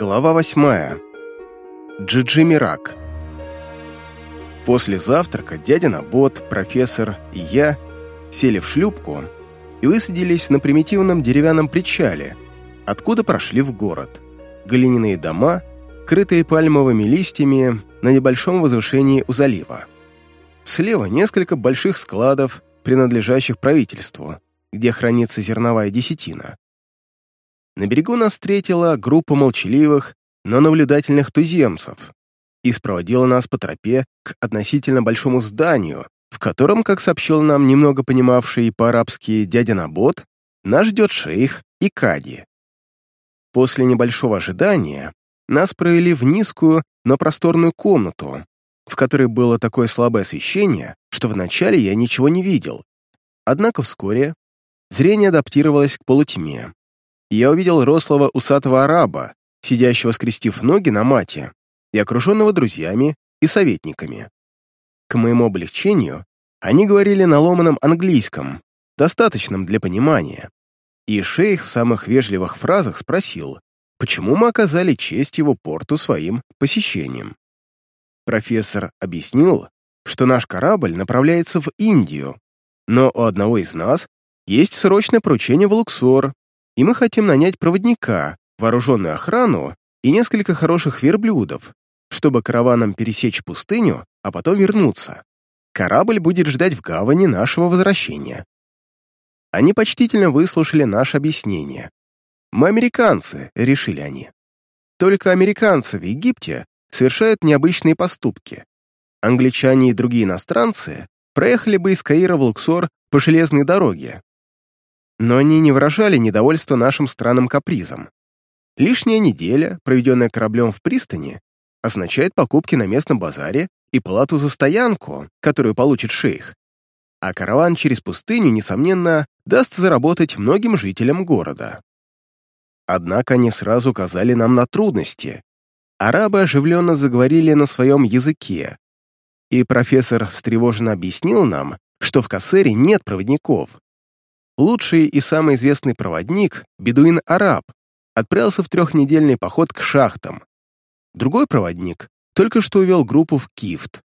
Глава восьмая. Джиджи Мирак. После завтрака дядя Набот, профессор и я сели в шлюпку и высадились на примитивном деревянном причале, откуда прошли в город. Глиняные дома, крытые пальмовыми листьями на небольшом возвышении у залива. Слева несколько больших складов, принадлежащих правительству, где хранится зерновая десятина. На берегу нас встретила группа молчаливых, но наблюдательных туземцев и спроводила нас по тропе к относительно большому зданию, в котором, как сообщил нам немного понимавший по-арабски дядя Набот, нас ждет шейх и Кади. После небольшого ожидания нас провели в низкую, но просторную комнату, в которой было такое слабое освещение, что вначале я ничего не видел. Однако вскоре зрение адаптировалось к полутьме я увидел рослого усатого араба, сидящего скрестив ноги на мате и окруженного друзьями и советниками. К моему облегчению, они говорили на ломаном английском, достаточном для понимания, и шейх в самых вежливых фразах спросил, почему мы оказали честь его порту своим посещением. Профессор объяснил, что наш корабль направляется в Индию, но у одного из нас есть срочное поручение в Луксор, и мы хотим нанять проводника, вооруженную охрану и несколько хороших верблюдов, чтобы караваном пересечь пустыню, а потом вернуться. Корабль будет ждать в гавани нашего возвращения. Они почтительно выслушали наше объяснение. «Мы американцы», — решили они. Только американцы в Египте совершают необычные поступки. Англичане и другие иностранцы проехали бы из Каира в Луксор по железной дороге, но они не выражали недовольства нашим странным капризом. Лишняя неделя, проведенная кораблем в пристани, означает покупки на местном базаре и плату за стоянку, которую получит шейх. А караван через пустыню, несомненно, даст заработать многим жителям города. Однако они сразу указали нам на трудности. Арабы оживленно заговорили на своем языке, и профессор встревоженно объяснил нам, что в Кассере нет проводников, Лучший и самый известный проводник, бедуин-араб, отправился в трехнедельный поход к шахтам. Другой проводник только что увел группу в Кифт.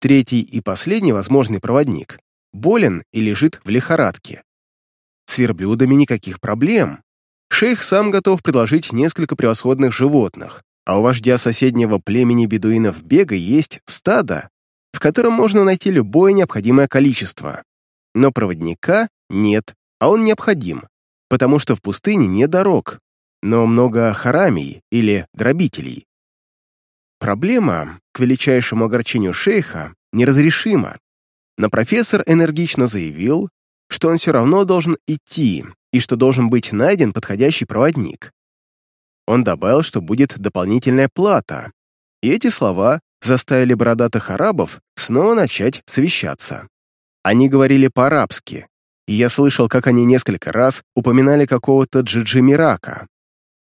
Третий и последний возможный проводник болен и лежит в лихорадке. С верблюдами никаких проблем. Шейх сам готов предложить несколько превосходных животных, а у вождя соседнего племени бедуинов Бега есть стадо, в котором можно найти любое необходимое количество. Но проводника нет, а он необходим, потому что в пустыне нет дорог, но много харамий или грабителей. Проблема, к величайшему огорчению шейха, неразрешима, но профессор энергично заявил, что он все равно должен идти и что должен быть найден подходящий проводник. Он добавил, что будет дополнительная плата, и эти слова заставили бородатых арабов снова начать совещаться. Они говорили по-арабски, и я слышал, как они несколько раз упоминали какого-то Джиджи Мирака.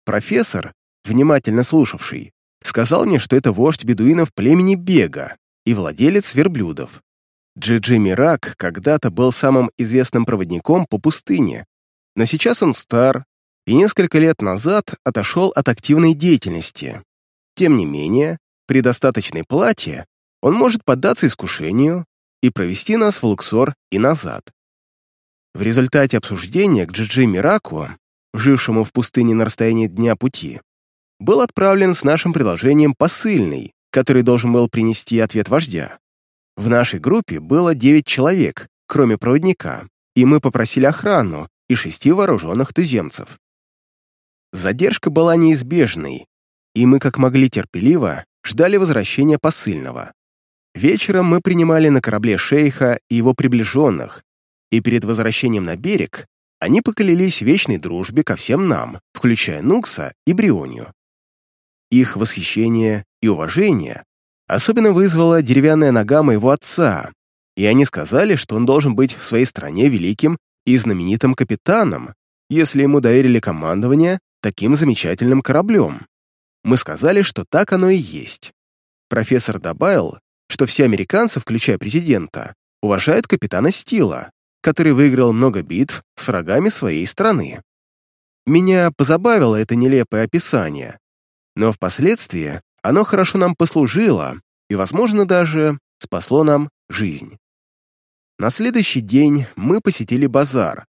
Профессор, внимательно слушавший, сказал мне, что это вождь бедуинов племени Бега и владелец верблюдов. Джиджи Мирак когда-то был самым известным проводником по пустыне, но сейчас он стар и несколько лет назад отошел от активной деятельности. Тем не менее, при достаточной плате он может поддаться искушению и провести нас в Луксор и назад. В результате обсуждения к Джиджи Мираку, жившему в пустыне на расстоянии дня пути, был отправлен с нашим предложением посыльный, который должен был принести ответ вождя. В нашей группе было 9 человек, кроме проводника, и мы попросили охрану и шести вооруженных туземцев. Задержка была неизбежной, и мы как могли терпеливо ждали возвращения посыльного. Вечером мы принимали на корабле шейха и его приближенных, и перед возвращением на берег они поклялись вечной дружбе ко всем нам, включая Нукса и Брионию. Их восхищение и уважение особенно вызвала деревянная нога моего отца, и они сказали, что он должен быть в своей стране великим и знаменитым капитаном, если ему доверили командование таким замечательным кораблем. Мы сказали, что так оно и есть. Профессор добавил, что все американцы, включая президента, уважают капитана Стила, который выиграл много битв с врагами своей страны. Меня позабавило это нелепое описание, но впоследствии оно хорошо нам послужило и, возможно, даже спасло нам жизнь. На следующий день мы посетили базар,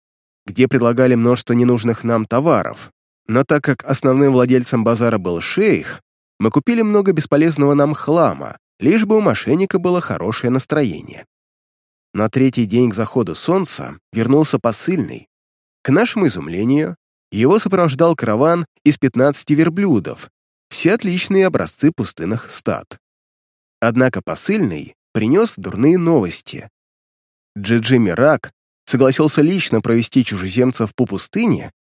где предлагали множество ненужных нам товаров, но так как основным владельцем базара был шейх, мы купили много бесполезного нам хлама, лишь бы у мошенника было хорошее настроение. На третий день к заходу солнца вернулся посыльный. К нашему изумлению, его сопровождал караван из 15 верблюдов, все отличные образцы пустынных стад. Однако посыльный принес дурные новости. Джиджи Мирак согласился лично провести чужеземцев по пустыне,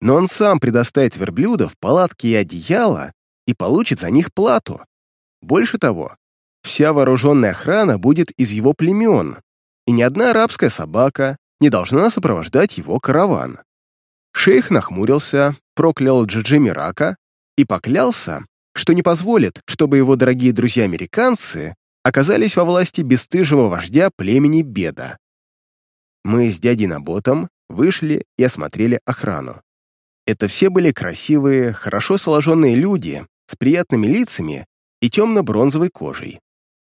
но он сам предоставит верблюдов, палатки и одеяло и получит за них плату. Больше того, вся вооруженная охрана будет из его племен, и ни одна арабская собака не должна сопровождать его караван. Шейх нахмурился, проклял Джиджи Мирака и поклялся, что не позволит, чтобы его дорогие друзья-американцы оказались во власти бесстыжего вождя племени Беда. Мы с дядей Наботом вышли и осмотрели охрану. Это все были красивые, хорошо сложенные люди с приятными лицами и темно-бронзовой кожей.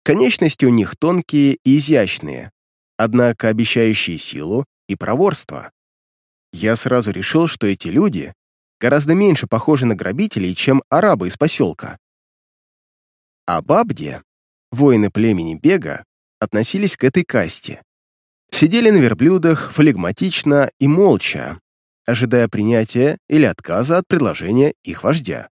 Конечности у них тонкие и изящные, однако обещающие силу и проворство. Я сразу решил, что эти люди гораздо меньше похожи на грабителей, чем арабы из поселка. А Бабди, воины племени Бега, относились к этой касте. Сидели на верблюдах флегматично и молча, ожидая принятия или отказа от предложения их вождя.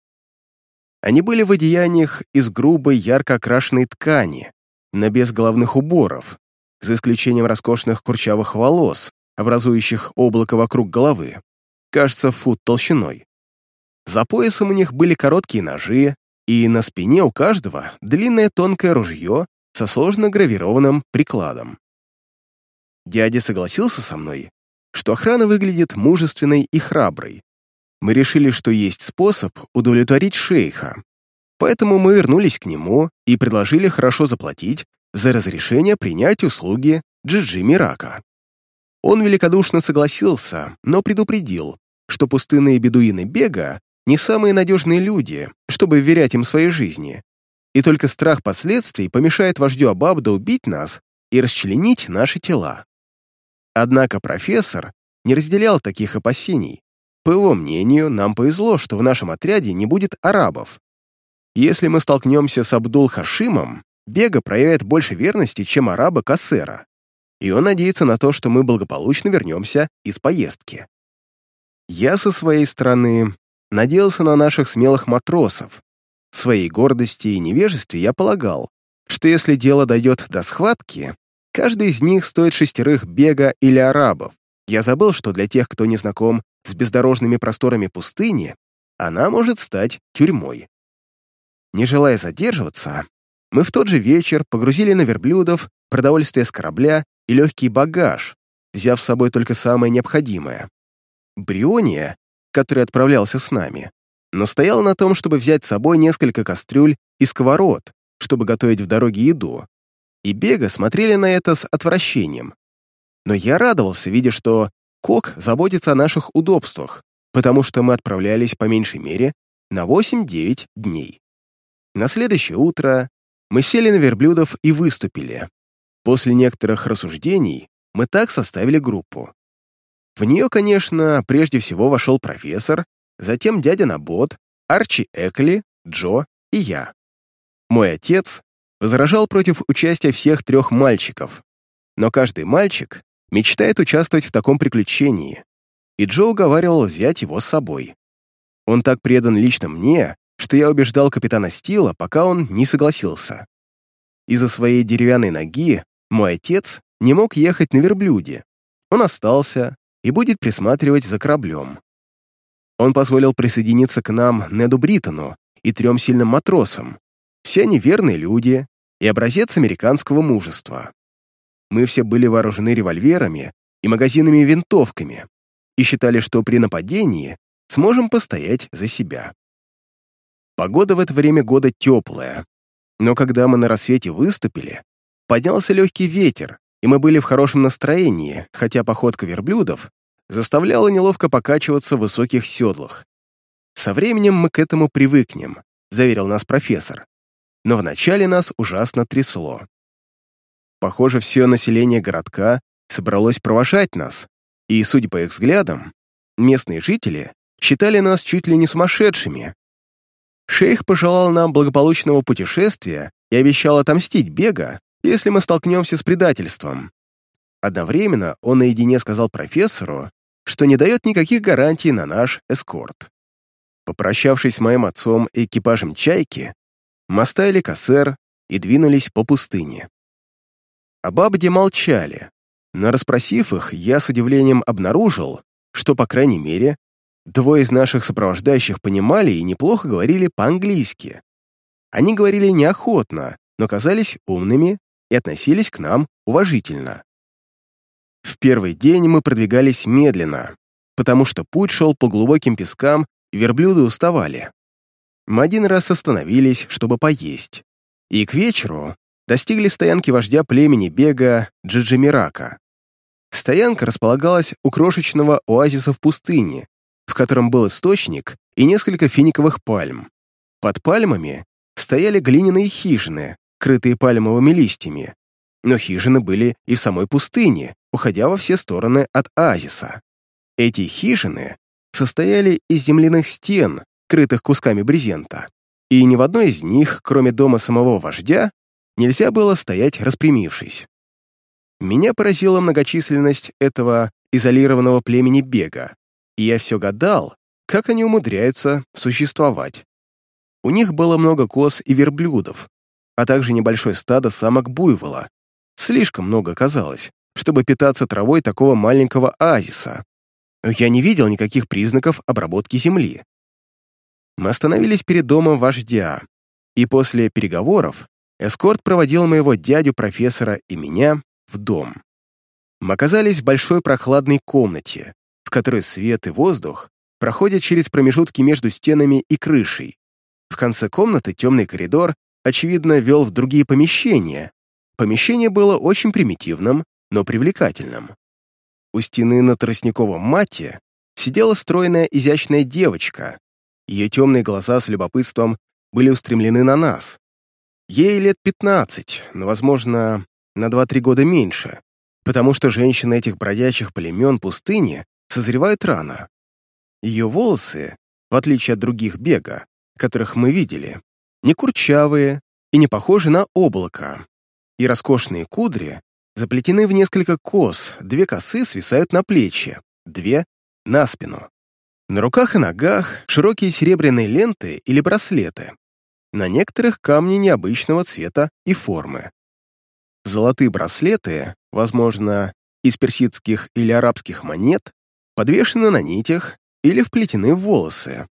Они были в одеяниях из грубой, ярко окрашенной ткани, но без головных уборов, за исключением роскошных курчавых волос, образующих облако вокруг головы, кажется, фут толщиной. За поясом у них были короткие ножи, и на спине у каждого длинное тонкое ружье со сложно гравированным прикладом. Дядя согласился со мной, что охрана выглядит мужественной и храброй. Мы решили, что есть способ удовлетворить шейха, поэтому мы вернулись к нему и предложили хорошо заплатить за разрешение принять услуги Джиджи Мирака. Он великодушно согласился, но предупредил, что пустынные бедуины бега не самые надежные люди, чтобы вверять им своей жизни, и только страх последствий помешает вождю Абабда убить нас и расчленить наши тела. Однако профессор не разделял таких опасений. По его мнению, нам повезло, что в нашем отряде не будет арабов. Если мы столкнемся с Абдул-Хашимом, Бега проявит больше верности, чем араба Кассера, и он надеется на то, что мы благополучно вернемся из поездки. Я со своей стороны надеялся на наших смелых матросов. В своей гордости и невежестве я полагал, что если дело дойдет до схватки, Каждый из них стоит шестерых бега или арабов. Я забыл, что для тех, кто не знаком с бездорожными просторами пустыни, она может стать тюрьмой. Не желая задерживаться, мы в тот же вечер погрузили на верблюдов продовольствие с корабля и легкий багаж, взяв с собой только самое необходимое. Бриония, который отправлялся с нами, настоял на том, чтобы взять с собой несколько кастрюль и сковород, чтобы готовить в дороге еду, и Бега смотрели на это с отвращением. Но я радовался, видя, что Кок заботится о наших удобствах, потому что мы отправлялись по меньшей мере на 8-9 дней. На следующее утро мы сели на верблюдов и выступили. После некоторых рассуждений мы так составили группу. В нее, конечно, прежде всего вошел профессор, затем дядя Набот, Арчи Экли, Джо и я. Мой отец, возражал против участия всех трех мальчиков. Но каждый мальчик мечтает участвовать в таком приключении, и Джо уговаривал взять его с собой. Он так предан лично мне, что я убеждал капитана Стила, пока он не согласился. Из-за своей деревянной ноги мой отец не мог ехать на верблюде. Он остался и будет присматривать за кораблем. Он позволил присоединиться к нам Неду Бриттону и трем сильным матросам, все они верные люди и образец американского мужества. Мы все были вооружены револьверами и магазинами винтовками и считали, что при нападении сможем постоять за себя. Погода в это время года теплая, но когда мы на рассвете выступили, поднялся легкий ветер, и мы были в хорошем настроении, хотя походка верблюдов заставляла неловко покачиваться в высоких седлах. Со временем мы к этому привыкнем, заверил нас профессор. Но вначале нас ужасно трясло. Похоже, все население городка собралось провожать нас, и, судя по их взглядам, местные жители считали нас чуть ли не сумасшедшими. Шейх пожелал нам благополучного путешествия и обещал отомстить Бега, если мы столкнемся с предательством. Одновременно он наедине сказал профессору, что не дает никаких гарантий на наш эскорт. Попрощавшись с моим отцом и экипажем «Чайки», мы оставили кассер и двинулись по пустыне. Об Абде молчали, но расспросив их, я с удивлением обнаружил, что, по крайней мере, двое из наших сопровождающих понимали и неплохо говорили по-английски. Они говорили неохотно, но казались умными и относились к нам уважительно. В первый день мы продвигались медленно, потому что путь шел по глубоким пескам, и верблюды уставали. Мы один раз остановились, чтобы поесть, и к вечеру достигли стоянки вождя племени бега Джиджимирака. Стоянка располагалась у крошечного оазиса в пустыне, в котором был источник и несколько финиковых пальм. Под пальмами стояли глиняные хижины, крытые пальмовыми листьями, но хижины были и в самой пустыне, уходя во все стороны от оазиса. Эти хижины состояли из земляных стен, крытых кусками брезента, и ни в одной из них, кроме дома самого вождя, нельзя было стоять распрямившись. Меня поразила многочисленность этого изолированного племени бега, и я все гадал, как они умудряются существовать. У них было много коз и верблюдов, а также небольшое стадо самок буйвола. Слишком много казалось, чтобы питаться травой такого маленького оазиса. Я не видел никаких признаков обработки земли. Мы остановились перед домом вождя, и после переговоров эскорт проводил моего дядю-профессора и меня в дом. Мы оказались в большой прохладной комнате, в которой свет и воздух проходят через промежутки между стенами и крышей. В конце комнаты темный коридор, очевидно, вел в другие помещения. Помещение было очень примитивным, но привлекательным. У стены на тростниковом мате сидела стройная изящная девочка. Ее темные глаза с любопытством были устремлены на нас. Ей лет 15, но, возможно, на 2-3 года меньше, потому что женщины этих бродячих племен пустыни созревают рано. Ее волосы, в отличие от других бега, которых мы видели, не курчавые и не похожи на облако, и роскошные кудри заплетены в несколько кос, две косы свисают на плечи, две — на спину. На руках и ногах широкие серебряные ленты или браслеты. На некоторых камни необычного цвета и формы. Золотые браслеты, возможно, из персидских или арабских монет, подвешены на нитях или вплетены в волосы.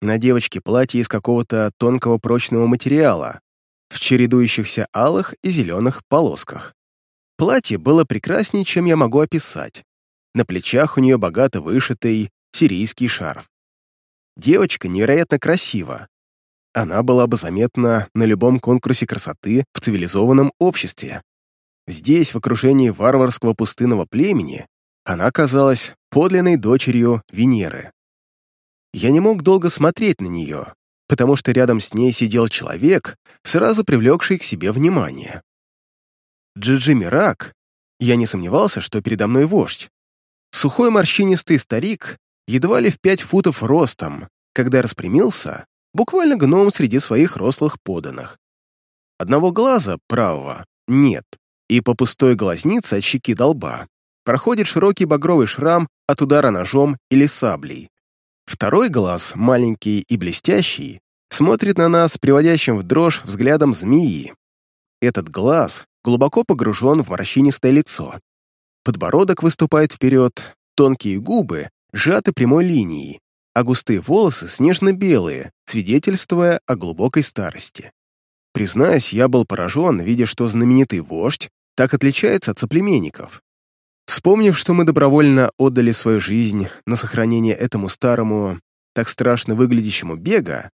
На девочке платье из какого-то тонкого прочного материала, в чередующихся алых и зеленых полосках. Платье было прекраснее, чем я могу описать. На плечах у нее богато вышитый сирийский шарф. Девочка невероятно красива, она была бы заметна на любом конкурсе красоты в цивилизованном обществе. Здесь, в окружении варварского пустынного племени, она казалась подлинной дочерью Венеры. Я не мог долго смотреть на нее, потому что рядом с ней сидел человек, сразу привлекший к себе внимание. Джиджи Мирак, я не сомневался, что передо мной вождь. Сухой морщинистый старик, едва ли в пять футов ростом, когда распрямился, буквально гном среди своих рослых поданных. Одного глаза, правого, нет, и по пустой глазнице от щеки долба проходит широкий багровый шрам от удара ножом или саблей. Второй глаз, маленький и блестящий, смотрит на нас приводящим в дрожь взглядом змеи. Этот глаз глубоко погружен в морщинистое лицо. Подбородок выступает вперед, тонкие губы сжаты прямой линией, а густые волосы снежно-белые, свидетельствуя о глубокой старости. Признаюсь, я был поражен, видя, что знаменитый вождь так отличается от соплеменников. Вспомнив, что мы добровольно отдали свою жизнь на сохранение этому старому, так страшно выглядящему бега,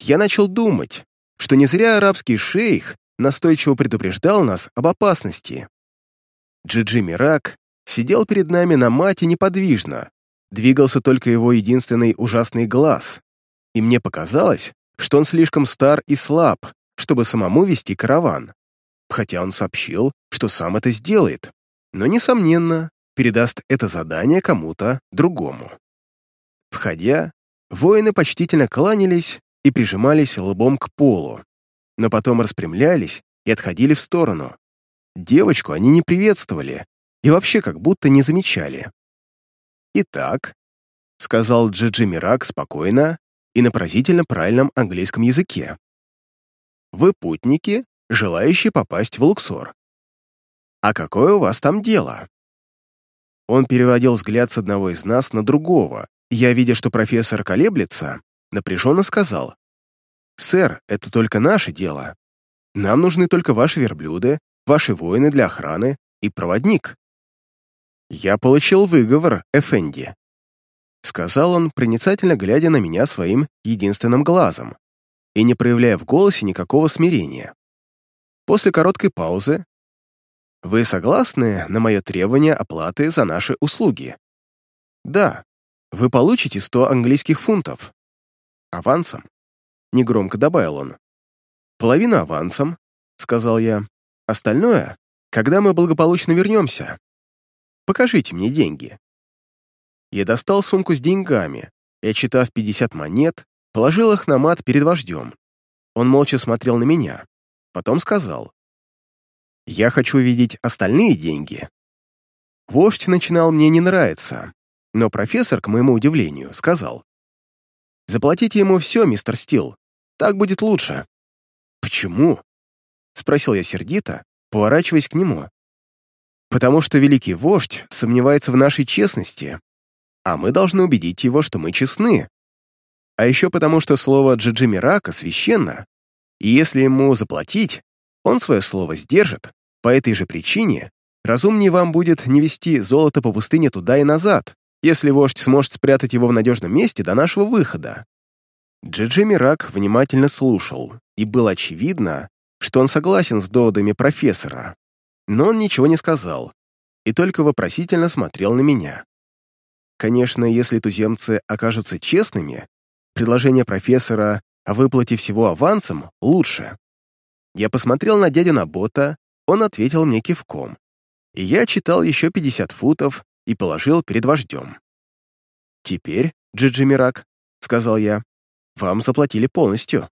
я начал думать, что не зря арабский шейх настойчиво предупреждал нас об опасности. Джиджи Мирак сидел перед нами на мате неподвижно, двигался только его единственный ужасный глаз, и мне показалось, что он слишком стар и слаб, чтобы самому вести караван, хотя он сообщил, что сам это сделает, но, несомненно, передаст это задание кому-то другому. Входя, воины почтительно кланялись и прижимались лбом к полу, но потом распрямлялись и отходили в сторону. Девочку они не приветствовали и вообще как будто не замечали. «Итак», — сказал Джиджи Мирак спокойно и на поразительно правильном английском языке, «вы путники, желающие попасть в Луксор. А какое у вас там дело?» Он переводил взгляд с одного из нас на другого, я, видя, что профессор колеблется, напряженно сказал, «Сэр, это только наше дело. Нам нужны только ваши верблюды, ваши воины для охраны и проводник». «Я получил выговор, Эфенди», — сказал он, проницательно глядя на меня своим единственным глазом и не проявляя в голосе никакого смирения. После короткой паузы «Вы согласны на мое требование оплаты за наши услуги?» «Да, вы получите 100 английских фунтов. Авансом?» Негромко добавил он. «Половину авансом», — сказал я. «Остальное, когда мы благополучно вернемся. Покажите мне деньги». Я достал сумку с деньгами и, отчитав 50 монет, положил их на мат перед вождем. Он молча смотрел на меня. Потом сказал. «Я хочу видеть остальные деньги». Вождь начинал мне не нравиться, но профессор, к моему удивлению, сказал. «Заплатите ему все, мистер Стил. Так будет лучше». «Почему?» — спросил я сердито, поворачиваясь к нему. «Потому что великий вождь сомневается в нашей честности, а мы должны убедить его, что мы честны. А еще потому, что слово Джиджи Мирака священно, и если ему заплатить, он свое слово сдержит. По этой же причине разумнее вам будет не вести золото по пустыне туда и назад, если вождь сможет спрятать его в надежном месте до нашего выхода. Джиджи Мирак внимательно слушал, и было очевидно, что он согласен с доводами профессора, но он ничего не сказал и только вопросительно смотрел на меня. Конечно, если туземцы окажутся честными, предложение профессора о выплате всего авансом лучше. Я посмотрел на дядю Набота, он ответил мне кивком. И я читал еще 50 футов и положил перед вождем. «Теперь, Джиджи Мирак», — сказал я, — «вам заплатили полностью.